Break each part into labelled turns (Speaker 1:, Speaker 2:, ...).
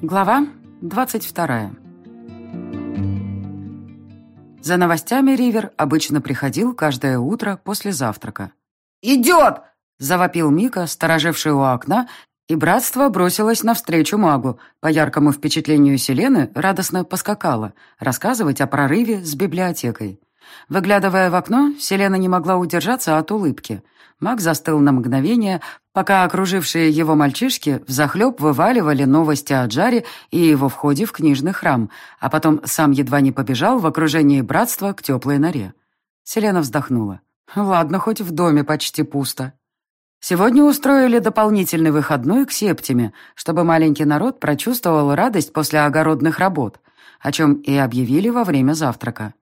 Speaker 1: Глава 22 За новостями Ривер обычно приходил каждое утро после завтрака.
Speaker 2: «Идет!»
Speaker 1: — завопил Мика, стороживший у окна, и братство бросилось навстречу магу. По яркому впечатлению Селены радостно поскакала, рассказывать о прорыве с библиотекой. Выглядывая в окно, Селена не могла удержаться от улыбки. Маг застыл на мгновение, пока окружившие его мальчишки взахлеб вываливали новости о Джаре и его входе в книжный храм, а потом сам едва не побежал в окружении братства к теплой норе. Селена вздохнула. «Ладно, хоть в доме почти пусто». Сегодня устроили дополнительный выходной к Септиме, чтобы маленький народ прочувствовал радость после огородных работ, о чем и объявили во время завтрака.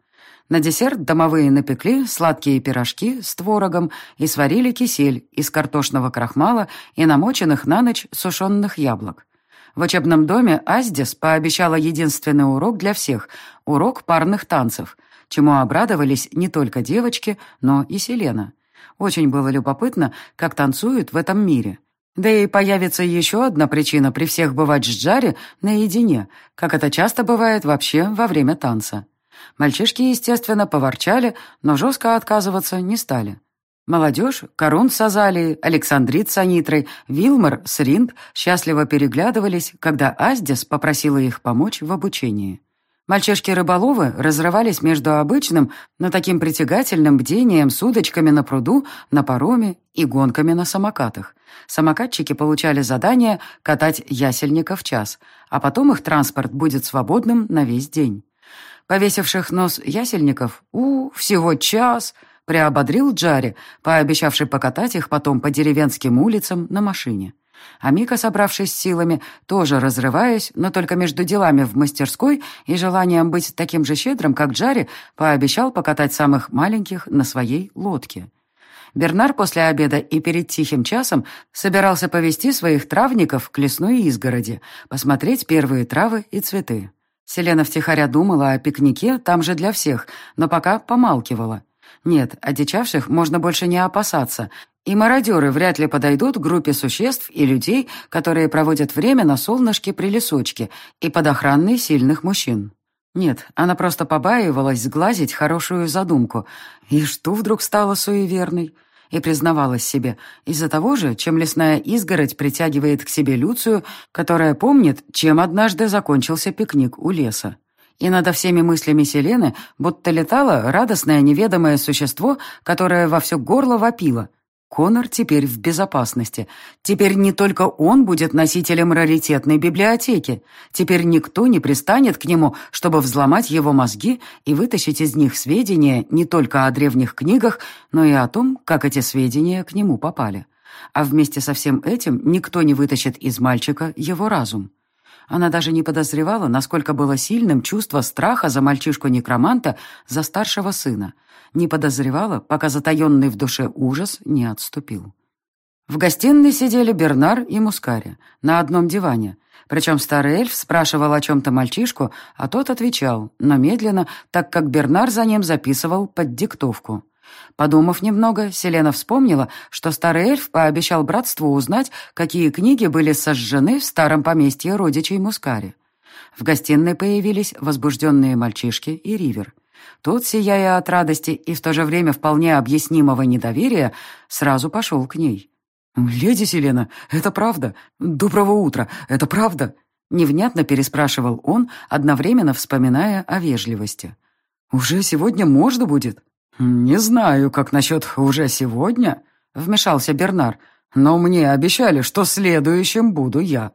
Speaker 1: На десерт домовые напекли сладкие пирожки с творогом и сварили кисель из картошного крахмала и намоченных на ночь сушеных яблок. В учебном доме Аздис пообещала единственный урок для всех — урок парных танцев, чему обрадовались не только девочки, но и Селена. Очень было любопытно, как танцуют в этом мире. Да и появится еще одна причина при всех бывать с Джари наедине, как это часто бывает вообще во время танца. Мальчишки, естественно, поворчали, но жестко отказываться не стали. Молодежь, Корун с Азалией, Александрит с Анитрой, Вилмар с Ринд счастливо переглядывались, когда Аздис попросила их помочь в обучении. Мальчишки-рыболовы разрывались между обычным, но таким притягательным бдением с удочками на пруду, на пароме и гонками на самокатах. Самокатчики получали задание катать ясельников в час, а потом их транспорт будет свободным на весь день повесивших нос ясельников, у, всего час, приободрил Джари, пообещавший покатать их потом по деревенским улицам на машине. А Мика, собравшись силами, тоже разрываясь, но только между делами в мастерской и желанием быть таким же щедрым, как Джари, пообещал покатать самых маленьких на своей лодке. Бернар после обеда и перед тихим часом собирался повести своих травников к лесной изгороди, посмотреть первые травы и цветы. Селена втихаря думала о пикнике, там же для всех, но пока помалкивала. Нет, одичавших можно больше не опасаться, и мародеры вряд ли подойдут к группе существ и людей, которые проводят время на солнышке при лесочке и под охраной сильных мужчин. Нет, она просто побаивалась сглазить хорошую задумку. И что вдруг стало суеверной? И признавалась себе, из-за того же, чем лесная изгородь притягивает к себе Люцию, которая помнит, чем однажды закончился пикник у леса. И над всеми мыслями Селены будто летало радостное неведомое существо, которое во все горло вопило. Конор теперь в безопасности. Теперь не только он будет носителем раритетной библиотеки. Теперь никто не пристанет к нему, чтобы взломать его мозги и вытащить из них сведения не только о древних книгах, но и о том, как эти сведения к нему попали. А вместе со всем этим никто не вытащит из мальчика его разум. Она даже не подозревала, насколько было сильным чувство страха за мальчишку-некроманта, за старшего сына. Не подозревала, пока затаенный в душе ужас не отступил. В гостиной сидели Бернар и Мускари на одном диване. Причем старый эльф спрашивал о чем-то мальчишку, а тот отвечал, но медленно, так как Бернар за ним записывал под диктовку. Подумав немного, Селена вспомнила, что старый эльф пообещал братству узнать, какие книги были сожжены в старом поместье родичей Мускари. В гостиной появились возбужденные мальчишки и Ривер. Тот, сияя от радости и в то же время вполне объяснимого недоверия, сразу пошел к ней. «Леди Селена, это правда? Доброго утра, это правда?» Невнятно переспрашивал он, одновременно вспоминая о вежливости. «Уже сегодня можно будет?» «Не знаю, как насчет «уже сегодня», — вмешался Бернар, «но мне обещали, что следующим буду я».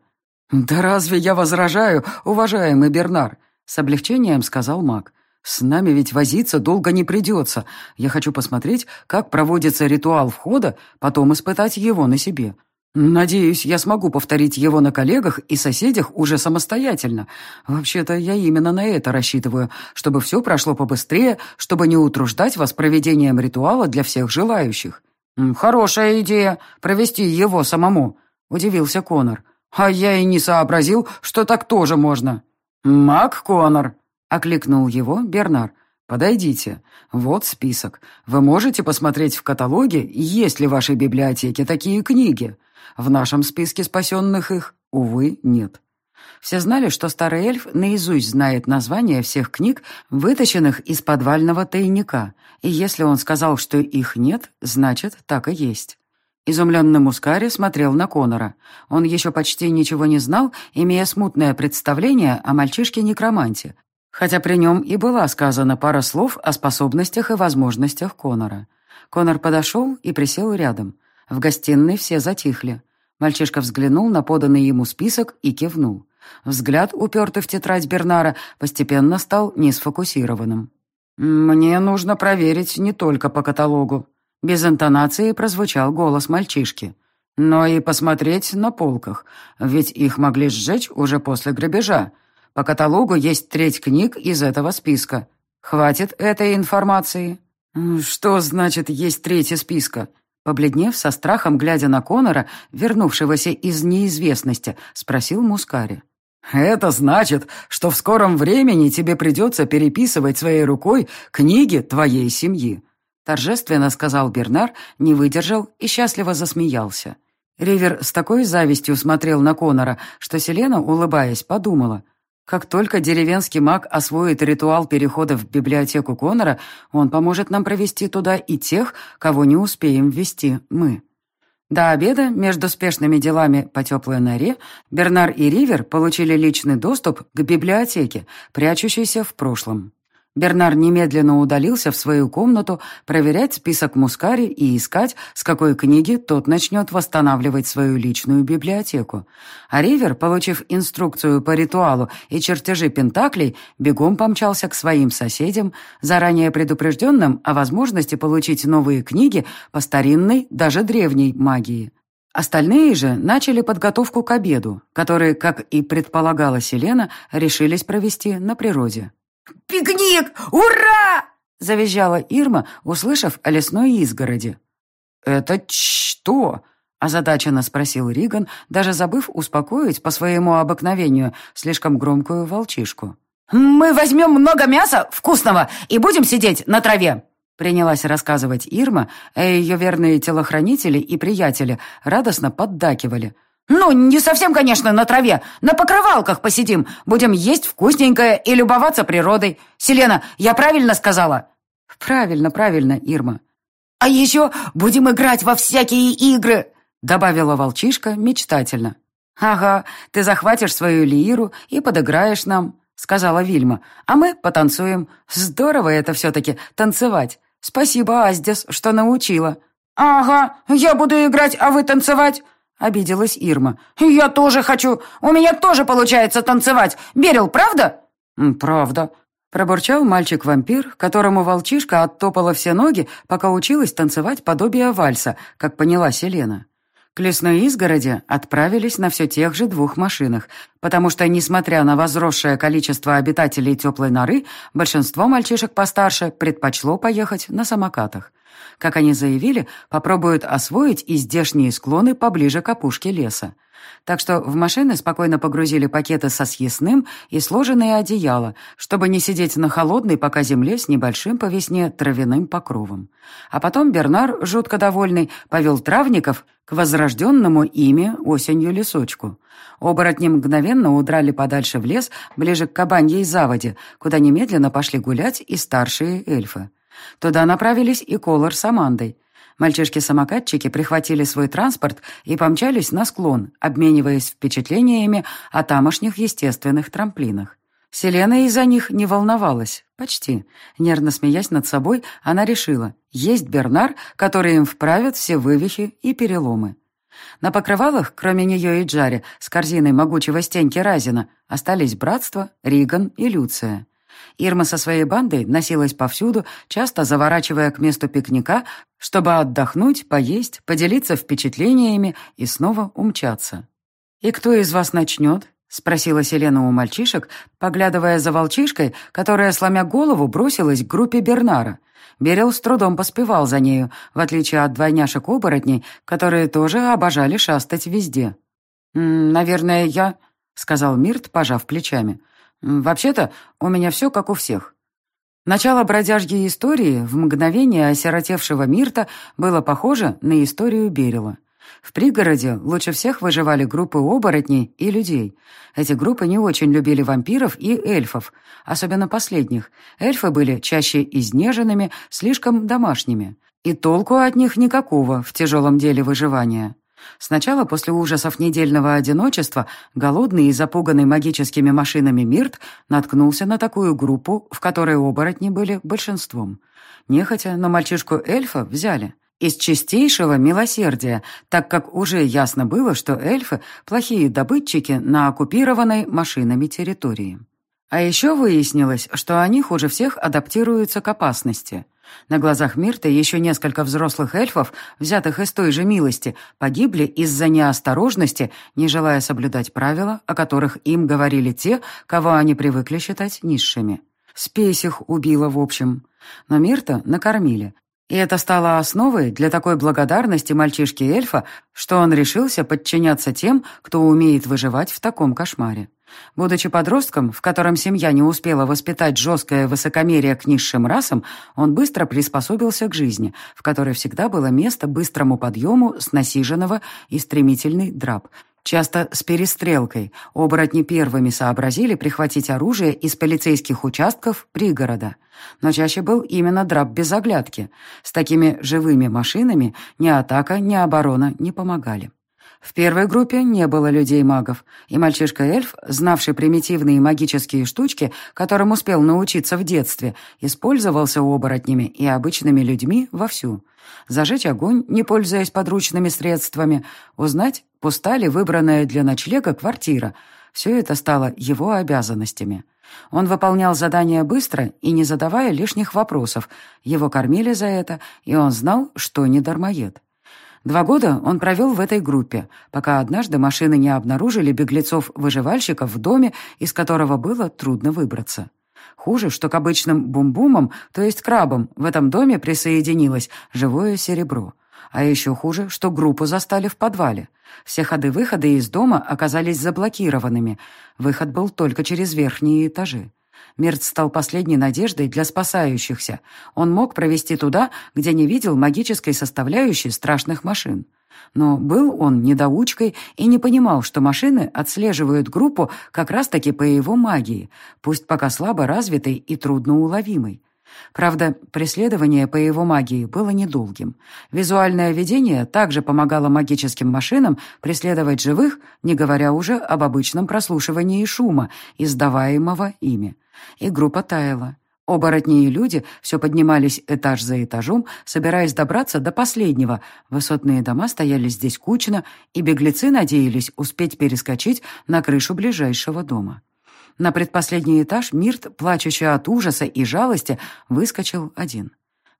Speaker 1: «Да разве я возражаю, уважаемый Бернар?» — с облегчением сказал маг. «С нами ведь возиться долго не придется. Я хочу посмотреть, как проводится ритуал входа, потом испытать его на себе. Надеюсь, я смогу повторить его на коллегах и соседях уже самостоятельно. Вообще-то я именно на это рассчитываю, чтобы все прошло побыстрее, чтобы не утруждать вас проведением ритуала для всех желающих. «Хорошая идея — провести его самому», — удивился Конор. «А я и не сообразил, что так тоже можно». «Мак Конор», — окликнул его Бернар. «Подойдите. Вот список. Вы можете посмотреть в каталоге, есть ли в вашей библиотеке такие книги. В нашем списке спасенных их, увы, нет». Все знали, что старый эльф наизусть знает названия всех книг, вытащенных из подвального тайника, и если он сказал, что их нет, значит, так и есть. Изумленный Мускари смотрел на Конора. Он еще почти ничего не знал, имея смутное представление о мальчишке-некроманте, хотя при нем и была сказана пара слов о способностях и возможностях Конора. Конор подошел и присел рядом. В гостиной все затихли. Мальчишка взглянул на поданный ему список и кивнул. Взгляд, упертый в тетрадь Бернара, постепенно стал несфокусированным. «Мне нужно проверить не только по каталогу». Без интонации прозвучал голос мальчишки. «Но и посмотреть на полках, ведь их могли сжечь уже после грабежа. По каталогу есть треть книг из этого списка. Хватит этой информации?» «Что значит «есть треть списка»?» Побледнев со страхом, глядя на Конора, вернувшегося из неизвестности, спросил Мускари. «Это значит, что в скором времени тебе придется переписывать своей рукой книги твоей семьи», торжественно сказал Бернар, не выдержал и счастливо засмеялся. Ривер с такой завистью смотрел на Конора, что Селена, улыбаясь, подумала. Как только деревенский маг освоит ритуал перехода в библиотеку Конора, он поможет нам провести туда и тех, кого не успеем ввести мы. До обеда, между спешными делами по теплой норе, Бернар и Ривер получили личный доступ к библиотеке, прячущейся в прошлом. Бернар немедленно удалился в свою комнату проверять список Мускари и искать, с какой книги тот начнет восстанавливать свою личную библиотеку. А Ривер, получив инструкцию по ритуалу и чертежи пентаклей, бегом помчался к своим соседям, заранее предупрежденным о возможности получить новые книги по старинной, даже древней магии. Остальные же начали подготовку к обеду, который, как и предполагала Селена, решились провести на природе.
Speaker 2: «Пикник! Ура!»
Speaker 1: — завизжала Ирма, услышав о лесной изгороди.
Speaker 3: «Это что?» — озадаченно спросил Риган, даже забыв успокоить по своему обыкновению слишком громкую волчишку.
Speaker 2: «Мы возьмем много мяса вкусного и будем сидеть на траве!»
Speaker 1: Принялась рассказывать Ирма, а ее верные телохранители и приятели радостно поддакивали —
Speaker 2: «Ну, не совсем, конечно, на траве. На покрывалках посидим. Будем есть вкусненькое и любоваться природой. Селена, я правильно сказала?»
Speaker 1: «Правильно, правильно, Ирма».
Speaker 2: «А еще будем играть во всякие игры», —
Speaker 1: добавила волчишка мечтательно. «Ага, ты захватишь свою лиру и подыграешь нам», — сказала Вильма. «А мы потанцуем. Здорово это все-таки, танцевать. Спасибо, Аздес, что научила».
Speaker 2: «Ага, я буду играть, а вы танцевать»,
Speaker 1: Обиделась Ирма.
Speaker 2: «Я тоже хочу! У меня тоже получается танцевать! Берил, правда?»
Speaker 1: «Правда», — пробурчал мальчик-вампир, которому волчишка оттопала все ноги, пока училась танцевать подобие вальса, как поняла Селена. К лесной изгороди отправились на все тех же двух машинах, потому что, несмотря на возросшее количество обитателей теплой норы, большинство мальчишек постарше предпочло поехать на самокатах. Как они заявили, попробуют освоить и здешние склоны поближе к опушке леса. Так что в машины спокойно погрузили пакеты со съестным и сложенные одеяла, чтобы не сидеть на холодной пока земле с небольшим по весне травяным покровом. А потом Бернар, жутко довольный, повел травников к возрожденному ими осенью лесочку. Оборотни мгновенно удрали подальше в лес, ближе к кабаньей заводе, куда немедленно пошли гулять и старшие эльфы. Туда направились и Колор с Амандой. Мальчишки-самокатчики прихватили свой транспорт и помчались на склон, обмениваясь впечатлениями о тамошних естественных трамплинах. Селена из-за них не волновалась. Почти. Нервно смеясь над собой, она решила, есть Бернар, который им вправит все вывихи и переломы. На покрывалах, кроме нее и Джари, с корзиной могучего стеньки Разина, остались Братство, Риган и Люция. Ирма со своей бандой носилась повсюду, часто заворачивая к месту пикника, чтобы отдохнуть, поесть, поделиться впечатлениями и снова умчаться. «И кто из вас начнет?» — спросила Селена у мальчишек, поглядывая за волчишкой, которая, сломя голову, бросилась к группе Бернара. Берил с трудом поспевал за нею, в отличие от двойняшек-оборотней, которые тоже обожали шастать везде. «Наверное, я...» — сказал Мирт, пожав плечами. Вообще-то, у меня все как у всех. Начало бродяжьей истории в мгновение осиротевшего Мирта было похоже на историю Берила. В пригороде лучше всех выживали группы оборотней и людей. Эти группы не очень любили вампиров и эльфов, особенно последних. Эльфы были чаще изнеженными, слишком домашними. И толку от них никакого в тяжелом деле выживания. Сначала, после ужасов недельного одиночества, голодный и запуганный магическими машинами Мирт наткнулся на такую группу, в которой оборотни были большинством. Нехотя, но мальчишку-эльфа взяли. Из чистейшего милосердия, так как уже ясно было, что эльфы – плохие добытчики на оккупированной машинами территории. А еще выяснилось, что они хуже всех адаптируются к опасности. На глазах Мирта еще несколько взрослых эльфов, взятых из той же милости, погибли из-за неосторожности, не желая соблюдать правила, о которых им говорили те, кого они привыкли считать низшими. Спесь их убила в общем. Но Мирта накормили, и это стало основой для такой благодарности мальчишки-эльфа, что он решился подчиняться тем, кто умеет выживать в таком кошмаре. Будучи подростком, в котором семья не успела воспитать жесткое высокомерие к низшим расам, он быстро приспособился к жизни, в которой всегда было место быстрому подъему с насиженного и стремительный драп – Часто с перестрелкой оборотни первыми сообразили прихватить оружие из полицейских участков пригорода. Но чаще был именно драп без оглядки. С такими живыми машинами ни атака, ни оборона не помогали. В первой группе не было людей-магов, и мальчишка-эльф, знавший примитивные магические штучки, которым успел научиться в детстве, использовался оборотнями и обычными людьми вовсю. Зажечь огонь, не пользуясь подручными средствами, узнать, пуста ли выбранная для ночлега квартира. Все это стало его обязанностями. Он выполнял задания быстро и не задавая лишних вопросов. Его кормили за это, и он знал, что не дармоед. Два года он провел в этой группе, пока однажды машины не обнаружили беглецов-выживальщиков в доме, из которого было трудно выбраться. Хуже, что к обычным бум-бумам, то есть крабам, в этом доме присоединилось живое серебро. А еще хуже, что группу застали в подвале. Все ходы-выходы из дома оказались заблокированными. Выход был только через верхние этажи. Мирт стал последней надеждой для спасающихся. Он мог провести туда, где не видел магической составляющей страшных машин. Но был он недоучкой и не понимал, что машины отслеживают группу как раз-таки по его магии, пусть пока слабо развитой и трудноуловимой. Правда, преследование по его магии было недолгим. Визуальное видение также помогало магическим машинам преследовать живых, не говоря уже об обычном прослушивании шума, издаваемого ими. И группа таяла. Оборотни и люди все поднимались этаж за этажом, собираясь добраться до последнего. Высотные дома стояли здесь кучно, и беглецы надеялись успеть перескочить на крышу ближайшего дома. На предпоследний этаж Мирт, плачущий от ужаса и жалости, выскочил один.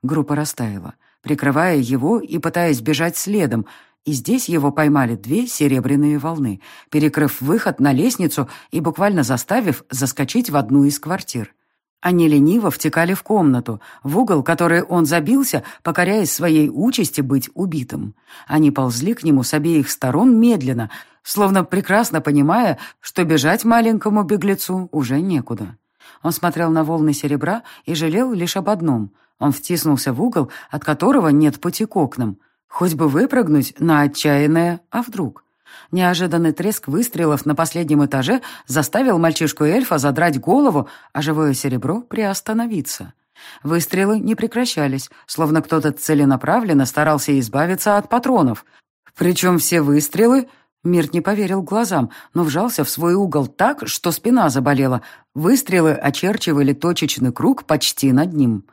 Speaker 1: Группа растаяла, прикрывая его и пытаясь бежать следом, и здесь его поймали две серебряные волны, перекрыв выход на лестницу и буквально заставив заскочить в одну из квартир. Они лениво втекали в комнату, в угол, который он забился, покоряясь своей участи быть убитым. Они ползли к нему с обеих сторон медленно, словно прекрасно понимая, что бежать маленькому беглецу уже некуда. Он смотрел на волны серебра и жалел лишь об одном. Он втиснулся в угол, от которого нет пути к окнам. Хоть бы выпрыгнуть на отчаянное, а вдруг? Неожиданный треск выстрелов на последнем этаже заставил мальчишку-эльфа задрать голову, а живое серебро приостановиться. Выстрелы не прекращались, словно кто-то целенаправленно старался избавиться от патронов. Причем все выстрелы... Мирт не поверил глазам, но вжался в свой угол так, что спина заболела. Выстрелы очерчивали точечный круг почти над ним.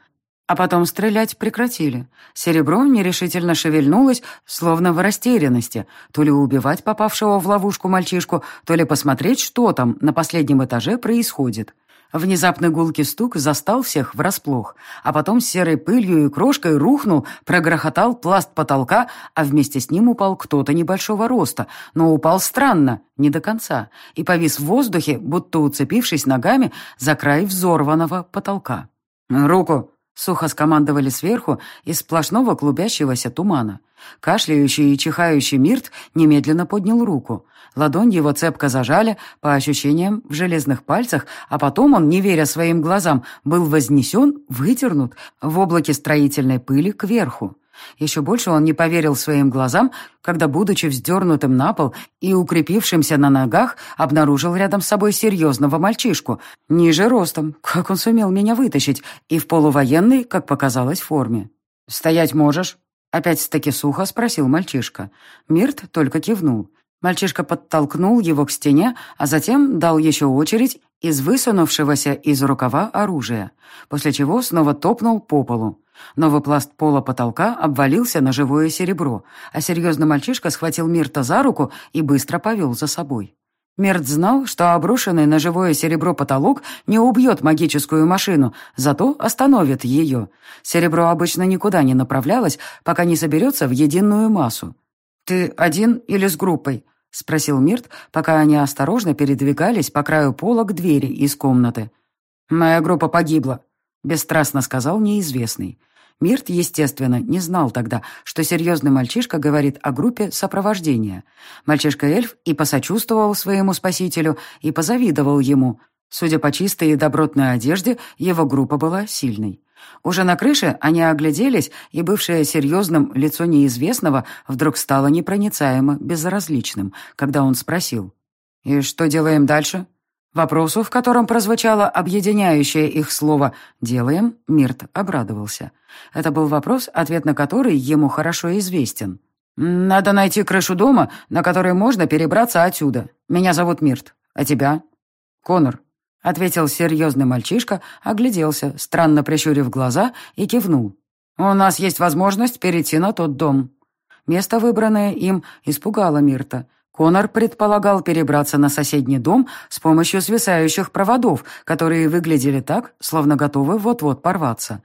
Speaker 1: А потом стрелять прекратили. Серебро нерешительно шевельнулось, словно в растерянности, то ли убивать попавшего в ловушку мальчишку, то ли посмотреть, что там на последнем этаже происходит. Внезапный гулкий стук застал всех врасплох, а потом серой пылью и крошкой рухнул, прогрохотал пласт потолка, а вместе с ним упал кто-то небольшого роста, но упал странно, не до конца, и повис в воздухе, будто уцепившись ногами за край взорванного потолка. «Руку!» Сухо скомандовали сверху из сплошного клубящегося тумана. Кашляющий и чихающий Мирт немедленно поднял руку. Ладонь его цепко зажали, по ощущениям, в железных пальцах, а потом он, не веря своим глазам, был вознесен, вытернут в облаке строительной пыли кверху.
Speaker 3: Еще больше он не поверил своим глазам, когда, будучи вздернутым на пол и укрепившимся на ногах, обнаружил рядом с собой серьезного мальчишку, ниже ростом, как он сумел меня вытащить, и в полувоенной, как показалось, форме. «Стоять можешь?» Опять-таки сухо спросил мальчишка. Мирт только кивнул. Мальчишка подтолкнул его к стене, а затем дал еще очередь из высунувшегося из рукава оружия, после чего снова топнул по полу. Новый пласт пола потолка обвалился на живое серебро, а серьезный мальчишка схватил Мирта за руку и быстро повел за собой. Мирт знал, что обрушенный на живое серебро потолок не убьет магическую машину, зато остановит ее. Серебро обычно никуда не направлялось, пока не соберется в единую массу. «Ты один или с группой?» — спросил Мирт, пока они осторожно передвигались по краю пола к двери из комнаты. «Моя группа погибла», — бесстрастно сказал неизвестный. Мирт, естественно, не знал тогда, что серьезный мальчишка говорит о группе сопровождения. Мальчишка-эльф и посочувствовал своему спасителю, и позавидовал ему. Судя по чистой и добротной одежде, его группа была сильной. Уже на крыше они огляделись, и бывшее серьезным лицо неизвестного вдруг стало непроницаемо безразличным, когда он спросил. «И что делаем дальше?» Вопросу, в котором прозвучало объединяющее их слово «делаем», Мирт обрадовался. Это был вопрос, ответ на который ему хорошо известен. «Надо найти крышу дома, на которой можно перебраться отсюда. Меня зовут Мирт. А тебя?» «Конор», — ответил серьезный мальчишка, огляделся, странно прищурив глаза, и кивнул. «У нас есть возможность перейти на тот дом». Место, выбранное им, испугало Мирта. Конор предполагал перебраться на соседний дом с помощью свисающих проводов, которые выглядели так, словно готовы вот-вот порваться.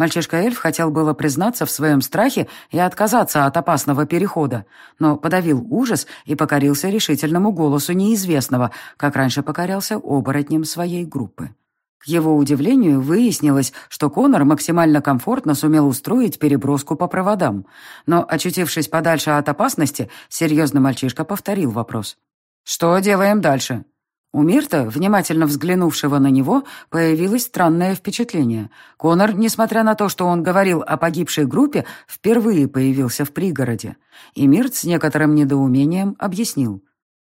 Speaker 3: Мальчишка-эльф хотел было признаться в своем страхе и отказаться от опасного перехода, но подавил ужас и покорился решительному голосу неизвестного, как раньше покорялся оборотнем своей группы. К его удивлению выяснилось, что Конор максимально комфортно сумел устроить переброску по проводам. Но, очутившись подальше от опасности, серьезный мальчишка повторил вопрос. «Что делаем дальше?» У Мирта, внимательно взглянувшего на него, появилось странное впечатление. Конор, несмотря на то, что он говорил о погибшей группе, впервые появился в пригороде. И Мирт с некоторым недоумением объяснил.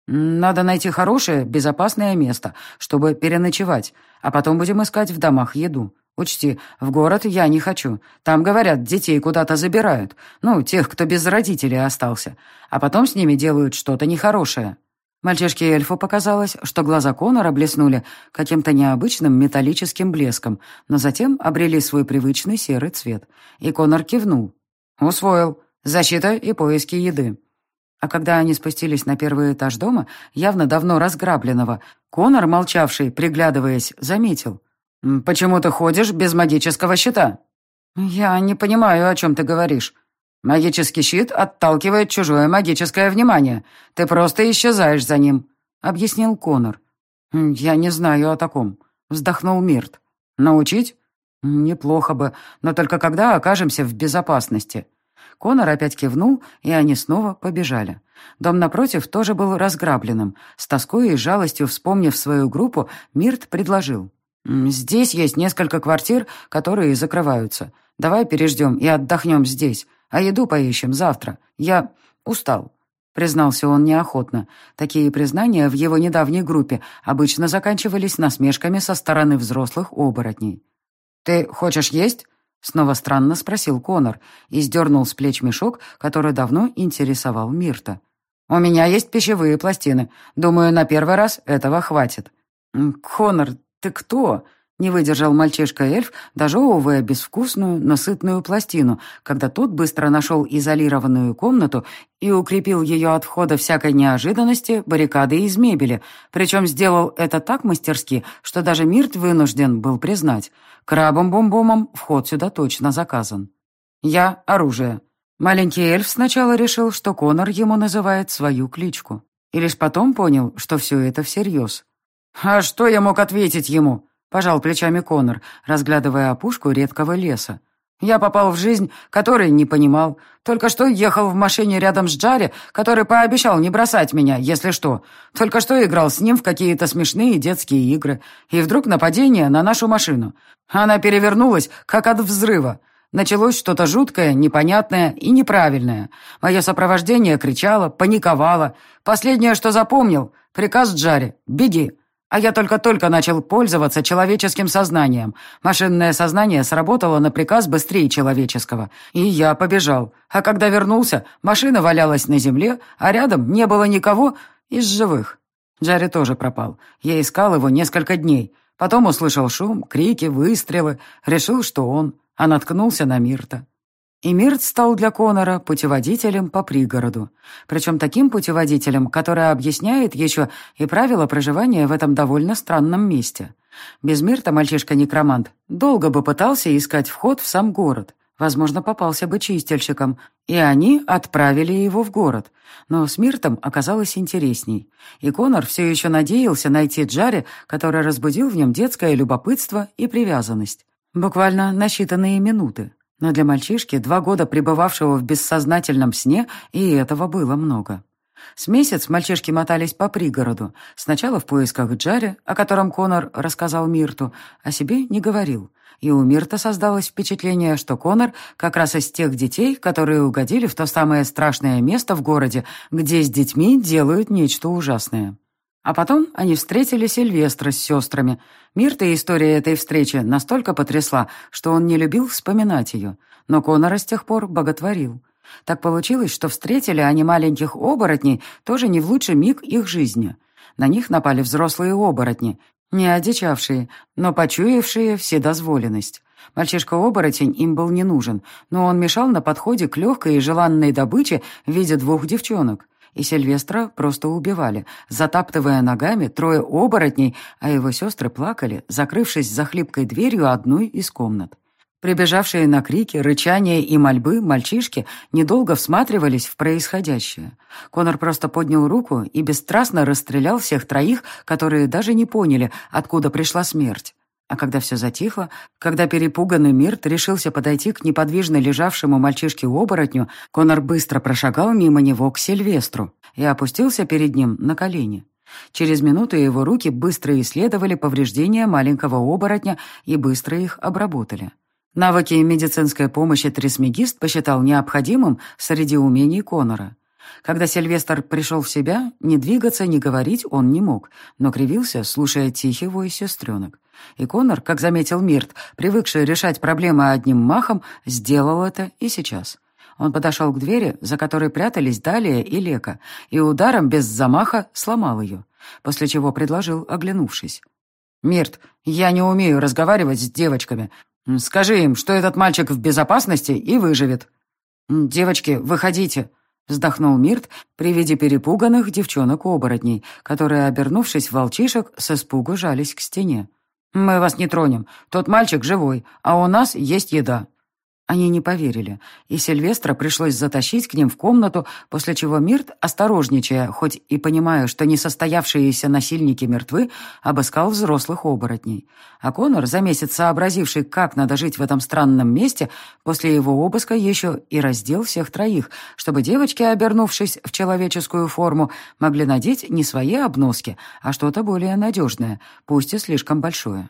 Speaker 3: «Надо найти хорошее, безопасное место, чтобы переночевать, а потом будем искать в домах еду. Учти, в город я не хочу. Там, говорят, детей куда-то забирают. Ну, тех, кто без родителей остался. А потом с ними делают что-то нехорошее». Мальчишке-эльфу показалось, что глаза Конора блеснули каким-то необычным металлическим блеском, но затем обрели свой привычный серый цвет. И Конор кивнул. «Усвоил. Защита и поиски еды». А когда они спустились на первый этаж дома, явно давно разграбленного, Конор, молчавший, приглядываясь, заметил. «Почему ты ходишь без магического щита?» «Я не понимаю, о чем ты говоришь». «Магический щит отталкивает чужое магическое внимание. Ты просто исчезаешь за ним», — объяснил Конор. «Я не знаю о таком», — вздохнул Мирт. «Научить?» «Неплохо бы, но только когда окажемся в безопасности». Конор опять кивнул, и они снова побежали. Дом напротив тоже был разграбленным. С тоской и жалостью вспомнив свою группу, Мирт предложил. «Здесь есть несколько квартир, которые закрываются. Давай переждем и отдохнем здесь, а еду поищем завтра. Я устал». Признался он неохотно. Такие признания в его недавней группе обычно заканчивались насмешками со стороны взрослых оборотней. «Ты хочешь есть?» Снова странно спросил Конор и сдернул с плеч мешок, который давно интересовал Мирта. «У меня есть пищевые пластины. Думаю, на первый раз этого хватит». «Конор, ты кто?» Не выдержал мальчишка-эльф, дожевывая безвкусную, но сытную пластину, когда тот быстро нашел изолированную комнату и укрепил ее от входа всякой неожиданности баррикады из мебели, причем сделал это так мастерски, что даже Мирт вынужден был признать. Крабом-бомбомом вход сюда точно заказан. «Я — оружие». Маленький эльф сначала решил, что Конор ему называет свою кличку. И лишь потом понял, что все это всерьез. «А что я мог ответить ему?» Пожал плечами Конор, разглядывая опушку редкого леса. Я попал в жизнь, которой не понимал. Только что ехал в машине рядом с Джари, который пообещал не бросать меня, если что. Только что играл с ним в какие-то смешные детские игры. И вдруг нападение на нашу машину. Она перевернулась, как от взрыва.
Speaker 2: Началось что-то жуткое, непонятное и неправильное. Мое сопровождение кричало, паниковало. Последнее, что запомнил, приказ Джаре «Беги». А я только-только начал пользоваться человеческим сознанием. Машинное сознание сработало на приказ быстрее человеческого. И я побежал. А когда вернулся, машина валялась на земле, а рядом не было никого из живых. Джарри тоже пропал. Я искал его несколько дней. Потом услышал шум, крики, выстрелы. Решил, что он а наткнулся на Мирта. И Мирт стал для Конора путеводителем по пригороду. Причем таким путеводителем, который объясняет еще и правила проживания в этом довольно странном месте. Без Мирта мальчишка-некромант долго бы пытался искать вход в сам город. Возможно, попался бы чистильщиком, и они отправили его в город. Но с Миртом оказалось интересней. И Конор все еще надеялся найти Джаре, который разбудил в нем детское любопытство и привязанность. Буквально на считанные минуты. Но для мальчишки, два года пребывавшего в бессознательном сне, и этого было много. С месяц мальчишки мотались по пригороду. Сначала в поисках Джари, о котором Конор рассказал Мирту, о себе не говорил. И у Мирта создалось впечатление, что Конор как раз из тех детей, которые угодили в то самое страшное место в городе, где с детьми делают нечто ужасное. А потом они встретили Сильвестра с сестрами. Мирта история этой встречи настолько потрясла, что он не любил вспоминать ее. Но Конора с тех пор боготворил. Так получилось, что встретили они маленьких оборотней тоже не в лучший миг их жизни. На них напали взрослые оборотни, не одичавшие, но почуявшие вседозволенность. Мальчишка-оборотень им был не нужен, но он мешал на подходе к легкой и желанной добыче в виде двух девчонок и Сильвестра просто убивали, затаптывая ногами трое оборотней, а его сестры плакали, закрывшись за хлипкой дверью одной из комнат. Прибежавшие на крики, рычания и мольбы мальчишки недолго всматривались в происходящее. Конор просто поднял руку и бесстрастно расстрелял всех троих, которые даже не поняли, откуда пришла смерть. А когда все затихло, когда перепуганный Мирт решился подойти к неподвижно лежавшему мальчишке-оборотню, Конор быстро прошагал мимо него к Сильвестру и опустился перед ним на колени. Через минуту его руки быстро исследовали повреждения маленького оборотня и быстро их обработали. Навыки медицинской помощи трисмегист посчитал необходимым среди умений Конора. Когда Сильвестр пришел в себя, ни двигаться, ни говорить он не мог, но кривился, слушая тихий вой сестренок. И Конор, как заметил Мирт, привыкший решать проблемы одним махом, сделал это и сейчас. Он подошел к двери, за которой прятались Далия и Лека, и ударом без замаха сломал ее, после чего предложил, оглянувшись. «Мирт, я не умею разговаривать с девочками. Скажи им, что этот мальчик в безопасности и выживет». «Девочки, выходите», — вздохнул Мирт при виде перепуганных девчонок-оборотней, которые, обернувшись в волчишек, с испугу жались к стене. «Мы вас не тронем. Тот мальчик живой, а у нас есть еда». Они не поверили, и Сильвестра пришлось затащить к ним в комнату, после чего Мирт, осторожничая, хоть и понимая, что несостоявшиеся насильники мертвы, обыскал взрослых оборотней. А Конор, за месяц сообразивший, как надо жить в этом странном месте, после его обыска еще и раздел всех троих, чтобы девочки, обернувшись в человеческую форму, могли надеть не свои обноски, а что-то более надежное, пусть и слишком большое.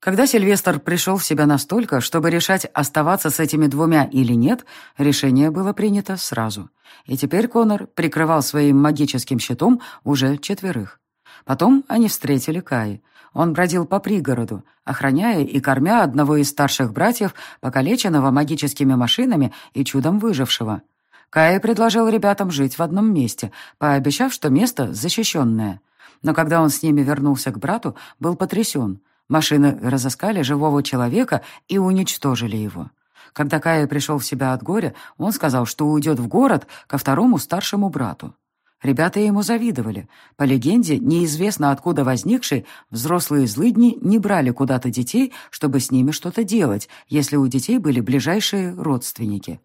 Speaker 2: Когда Сильвестр пришел в себя настолько, чтобы решать, оставаться с этими двумя или нет, решение было принято сразу. И теперь Конор прикрывал своим магическим щитом уже четверых. Потом они встретили Каи. Он бродил по пригороду, охраняя и кормя одного из старших братьев, покалеченного магическими машинами и чудом выжившего. Каи предложил ребятам жить в одном месте, пообещав, что место защищенное. Но когда он с ними вернулся к брату, был потрясен. Машины разыскали живого человека и уничтожили его. Когда Кая пришел в себя от горя, он сказал, что уйдет в город ко второму старшему брату. Ребята ему завидовали. По легенде, неизвестно откуда возникшей, взрослые злыдни не брали куда-то детей, чтобы с ними что-то делать, если у детей были ближайшие родственники.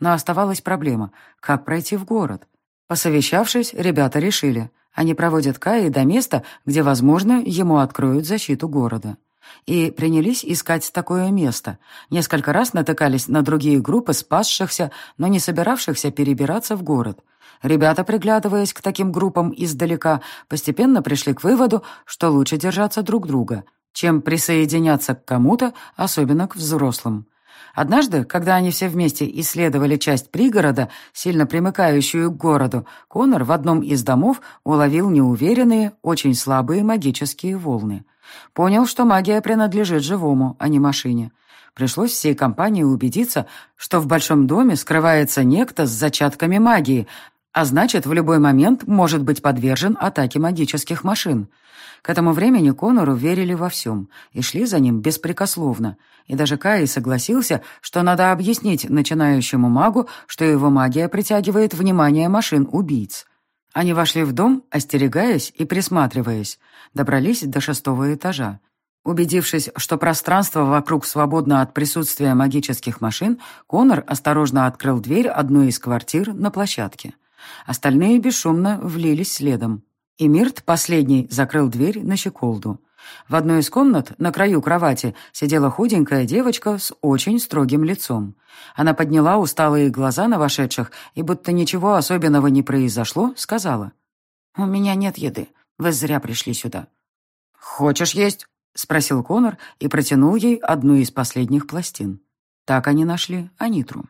Speaker 2: Но оставалась проблема — как пройти в город? Посовещавшись, ребята решили, они проводят Каи до места, где, возможно, ему откроют защиту города. И принялись искать такое место. Несколько раз натыкались на другие группы спасшихся, но не собиравшихся перебираться в город. Ребята, приглядываясь к таким группам издалека, постепенно пришли к выводу, что лучше держаться друг друга, чем присоединяться к кому-то, особенно к взрослым.
Speaker 1: Однажды, когда они все вместе исследовали часть пригорода, сильно примыкающую к городу, Конор в одном из домов уловил неуверенные, очень слабые магические волны. Понял, что магия принадлежит живому, а не машине. Пришлось всей компании убедиться, что в большом доме скрывается некто с зачатками магии, а значит, в любой момент может быть подвержен атаке магических машин. К этому времени Конору верили во всем и шли за ним беспрекословно. И даже Кай согласился, что надо объяснить начинающему магу, что его магия притягивает внимание машин-убийц. Они вошли в дом, остерегаясь и присматриваясь, добрались до шестого этажа. Убедившись, что пространство вокруг свободно от присутствия магических машин, Конор осторожно открыл дверь одной из квартир на площадке. Остальные бесшумно влились следом. И Мирт, последний, закрыл дверь на щеколду. В одной из комнат, на краю кровати, сидела худенькая девочка с очень строгим лицом. Она подняла усталые глаза на вошедших и, будто ничего особенного не произошло, сказала. «У меня нет еды. Вы зря пришли сюда».
Speaker 2: «Хочешь есть?» — спросил Конор и протянул ей одну из последних пластин.
Speaker 1: Так они нашли Анитру.